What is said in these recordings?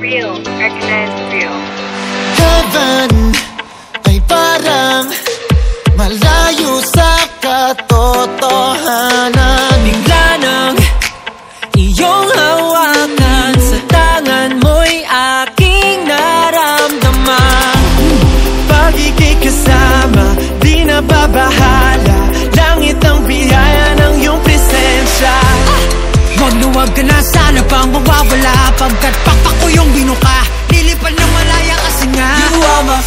real. Recognize real. Heaven ay parang malayo sa katotohanan. Bigla nang iyong hawakan sa tangan mo'y aking naramdaman. Pag ikikasama, di nababahan. Huwag ka na sana pang mawawala. Pagkat pakpak ko yung binuka Nilipad ng malaya kasi nga. You are my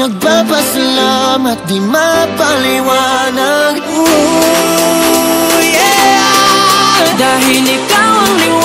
nagpapasalamat di mapaliwanag Ooh, yeah! Dahil ikaw ang liwanag